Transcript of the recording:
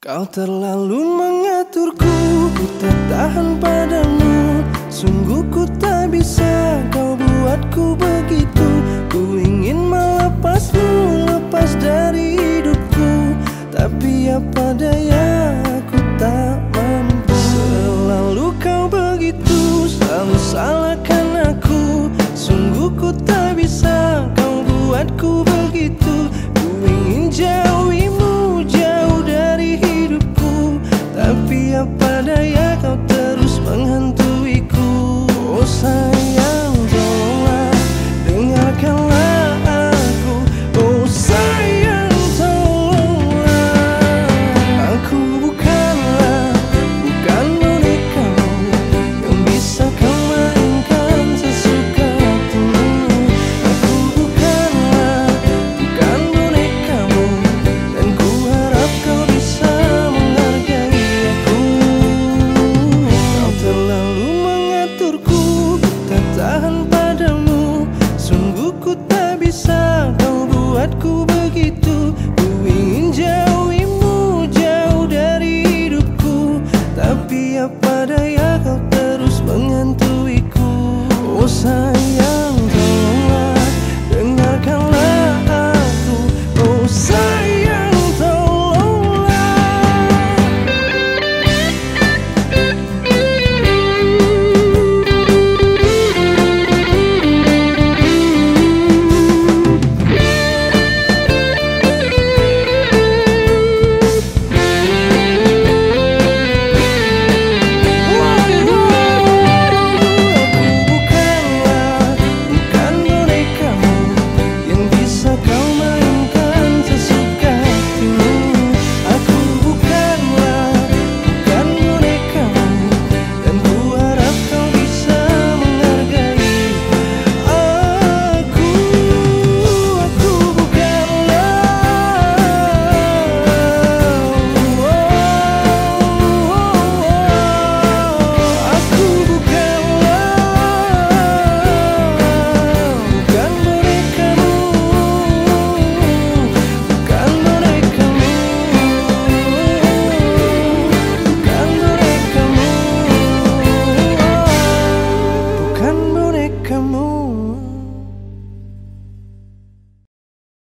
Kau terlalu mengaturku, ku tertahan padamu. Sungguh ku tak bisa, kau buatku begitu. Ku ingin melepasmu, lepas dari hidupku. Tapi apa daya, aku tak mampu. Selalu kau begitu, selalu salah Jujurku tak tahan padamu. Sungguh ku tak bisa kau buatku begitu. can moon.